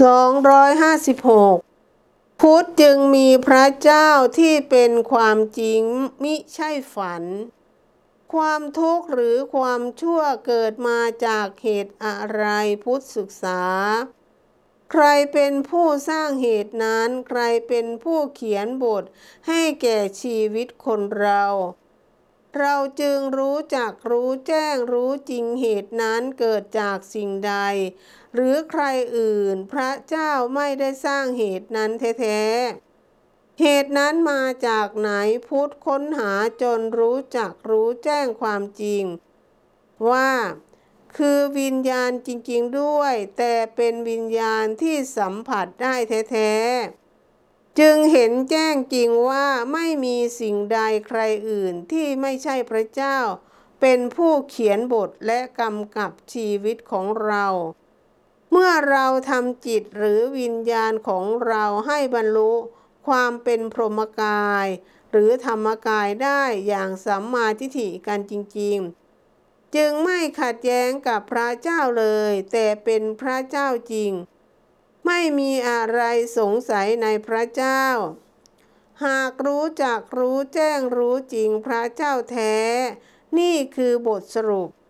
256 พุทธจึงมีพระเจ้าที่เป็นความจริงมิใช่ฝัน ความทุกข์หรือความชั่วเกิดมาจากเหตุอะไรพุทธศึกษา ใครเป็นผู้สร้างเหตุนั้น ใครเป็นผู้เขียนบทให้แก่ชีวิตคนเรา เราจึงรู้จักรู้แจ้งรู้จริงเหตุนั้นเกิดจากสิ่งใด หรือใครอื่นพระเจ้าไม่ได้สร้างเหตุนั้นแท้ๆเหตุนั้นมาจากไหนพุทธค้นหาจนรู้จักรู้แจ้งความจริง ว่าคือวิญญาณจริงๆด้วย แต่เป็นวิญญาณที่สัมผัสได้แท้ๆ จึงเห็นแจ้งจริงว่าไม่มีสิ่งใดใครอื่นที่ไม่ใช่พระเจ้า เป็นผู้เขียนบทและกำกับชีวิตของเรา เมื่อเราทำจิตหรือวิญญาณของเราให้บรรลุความเป็นพรหมกาย หรือธรรมกายได้อย่างสัมมาทิฏฐิกันจริง ๆ จึงไม่ขัดแย้งกับพระเจ้าเลย แต่เป็นพระเจ้าจริง ไม่มีอะไรสงสัยในพระเจ้า หากรู้จักรู้แจ้งรู้จริงพระเจ้าแท้ นี่คือบทสรุป